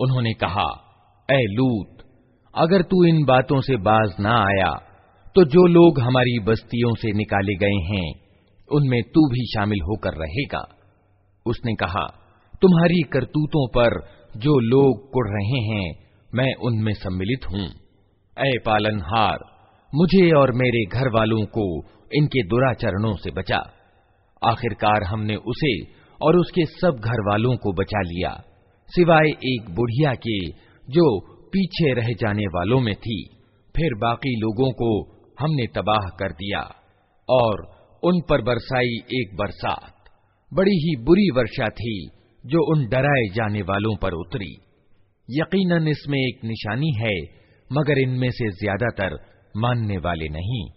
उन्होंने कहा ए लूत अगर तू इन बातों से बाज ना आया तो जो लोग हमारी बस्तियों से निकाले गए हैं उनमें तू भी शामिल होकर रहेगा उसने कहा तुम्हारी करतूतों पर जो लोग कुड़ रहे हैं, मैं उनमें सम्मिलित हूँ। ए पालनहार, मुझे और मेरे घर वालों को इनके दुराचरणों से बचा। आखिरकार हमने उसे और उसके सब घर वालों को बचा लिया, सिवाय एक बुढ़िया के, जो पीछे रह जाने वालों में थी। फिर बाकी लोगों को हमने तबाह कर दिया, और उन पर बरसाई एक बरसात। बड़ी ही बुरी वर्षा थी जो उन डराए जाने वालों पर उतरी। यकीनन इसमें एक निशानी है, मगर इनमें से ज़्यादातर मानने वाले नहीं।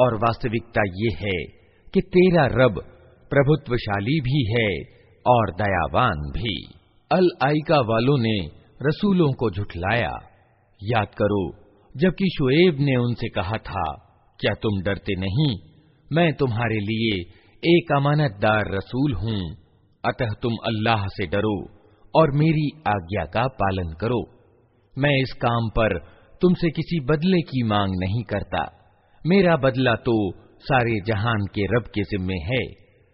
और वास्तविकता ये है कि तेरा रब प्रभुत्वशाली भी है और दयावान भी। अल आइका वालों ने रसूलों को झुठलाया। याद करो, जबकि शुएब ने उनसे कहा था, क्या तुम डरते नहीं? मैं तुम्हारे लिए एक अमानतदार रसूल हूँ। अतः तुम अल्लाह से डरो और मेरी आज्ञा का पालन करो। मैं इस काम पर तुमसे किसी बदले की मांग नहीं करता। मेरा बदला तो सारे जहान के रब के जिम्मे है।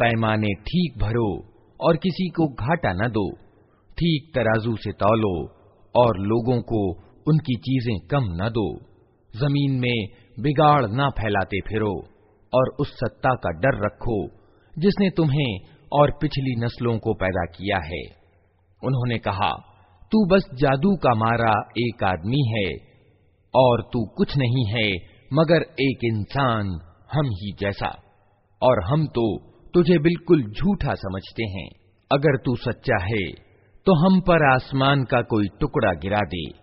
पैमाने ठीक भरो और किसी को घाटा न दो ठीक तराजू से तौलो और लोगों को उनकी चीजें कम न दो जमीन में बिगाड़ न फैलाते फिरो और उस सत्ता का डर रखो, जिसने तुम्हें और पिछली नस्लों को पैदा किया है। उन्होंने कहा, तू बस जादू का मारा एक आदमी है, और तू कुछ नहीं है, मगर एक इंसान हम ही जैसा। और हम तो तुझे बिल्कुल झूठा समझते हैं। अगर तू सच्चा है तो हम पर आसमान का कोई टुकड़ा गिरा दे।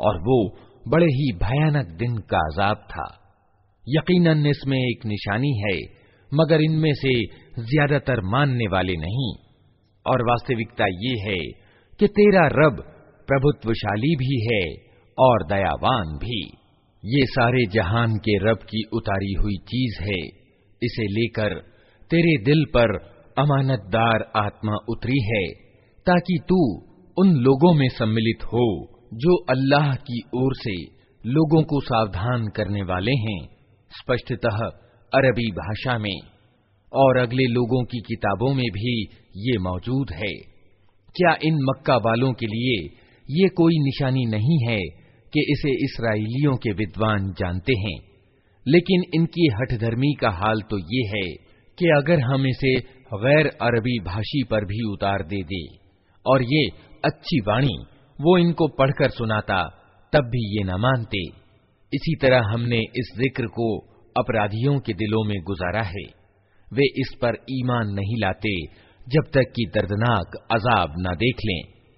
और वो बड़े ही भयानक दिन का अजाब था। यकीनन इसमें एक निशानी है, मगर इनमें से ज़्यादातर मानने वाले नहीं। और वास्तविकता ये है कि तेरा रब प्रभुत्वशाली भी है और दयावान भी। ये सारे जहान के रब की उतारी हुई चीज़ है। इसे लेकर तेरे दिल पर अमानतदार आत्मा उतरी है, ताकि तू उन लोगों में सम्मिलित हो जो अल्लाह की ओर से लोगों को सावधान करने वाले हैं, स्पष्टतः अरबी भाषा में, और अगले लोगों की किताबों में भी ये मौजूद है। क्या इन मक्का वालों के लिए ये कोई निशानी नहीं है कि इसे इसराइलियों के विद्वान जानते हैं? लेकिन इनकी हठधर्मी का हाल तो ये है कि अगर हम इसे गैर अरबी भाषी पर भी उतार दे दे, और ये अच्छी वाणी वो इनको पढ़कर सुनाता, तब भी ये न मानते। इसी तरह हमने इस ज़िक्र को अपराधियों के दिलों में गुजारा है। वे इस पर ईमान नहीं लाते, जब तक कि दर्दनाक अजाब न देख लें।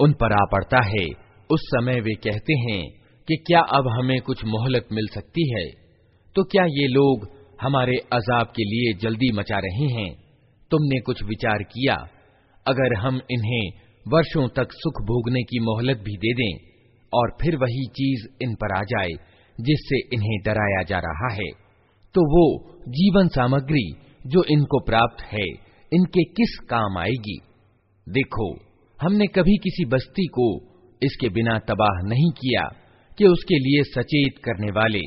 उन पर आ पड़ता है। उस समय वे कहते हैं कि क्या अब हमें कुछ मोहलत मिल सकती है? तो क्या ये लोग हमारे अजाब के लिए जल्दी मचा रहे हैं? तुमने कुछ विचार किया। अगर हम इन्हें वर्षों तक सुख भोगने की मोहलत भी दे दें, और फिर वही चीज़ इन पर आ जाए, जिससे इन्हें डराया जा रहा है तो वो जीवन सामग्री जो इनको प्राप्त है, इनके किस काम आएगी? देखो हमने कभी किसी बस्ती को इसके बिना तबाह नहीं किया कि उसके लिए सचेत करने वाले,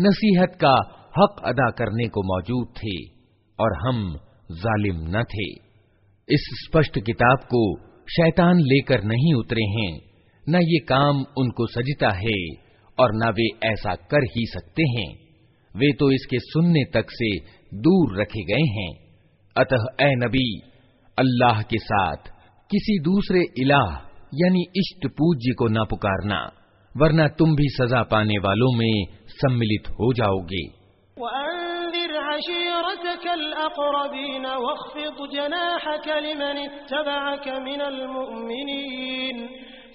नसीहत का हक अदा करने को मौजूद थे और हम जालिम न थे। इस स्पष्ट किताब को शैतान लेकर नहीं उतरे हैं, न ये काम उनको सजता है और न वे ऐसा कर ही सकते हैं। वे तो इसके सुनने तक से दूर रखे गए हैं। अतः, ए नबी, अल्लाह के साथ किसी दूसरे इलाह यानी इष्ट पूज्य को न पुकारना वरना तुम भी सजा पाने वालों में सम्मिलित हो जाओगे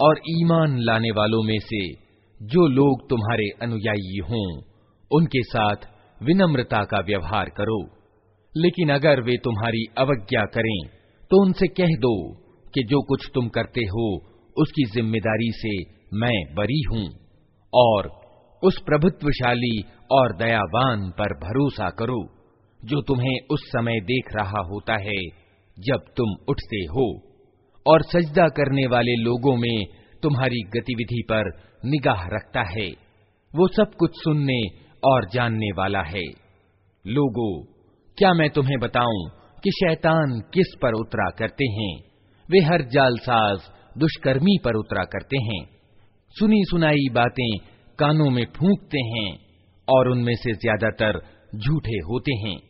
और ईमान लाने वालों में से जो लोग तुम्हारे अनुयायी हों, उनके साथ विनम्रता का व्यवहार करो। लेकिन अगर वे तुम्हारी अवज्ञा करें तो उनसे कह दो कि जो कुछ तुम करते हो, उसकी ज़िम्मेदारी से मैं बरी हूँ, और उस प्रभुत्वशाली और दयावान पर भरोसा करो, जो तुम्हें उस समय देख रहा होता है जब तुम उठते हो। और सजदा करने वाले लोगों में तुम्हारी गतिविधि पर निगाह रखता है। वो सब कुछ सुनने और जानने वाला है। लोगो, क्या मैं तुम्हें बताऊँ कि शैतान किस पर उतरा करते हैं? वे हर जालसाज दुष्कर्मी पर उतरा करते हैं। सुनी सुनाई बातें कानों में फूंकते हैं और उनमें से ज़्यादातर झूठे होते हैं।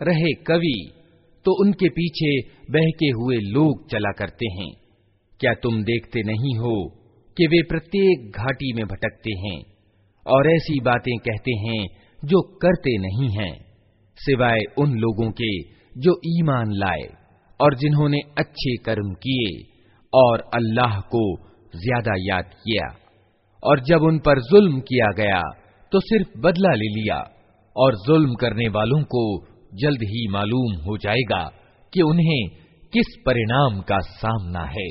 रहे कवि तो उनके पीछे बहके हुए लोग चला करते हैं क्या तुम देखते नहीं हो कि वे प्रत्येक घाटी में भटकते हैं और ऐसी बातें कहते हैं जो करते नहीं हैं सिवाय उन लोगों के जो ईमान लाए और जिन्होंने अच्छे कर्म किए और अल्लाह को ज़्यादा याद किया। और जब उन पर जुल्म किया गया तो सिर्फ़ बदला ले लिया और जुल्म करने वालों को जल्द ही मालूम हो जाएगा कि उन्हें किस परिणाम का सामना है।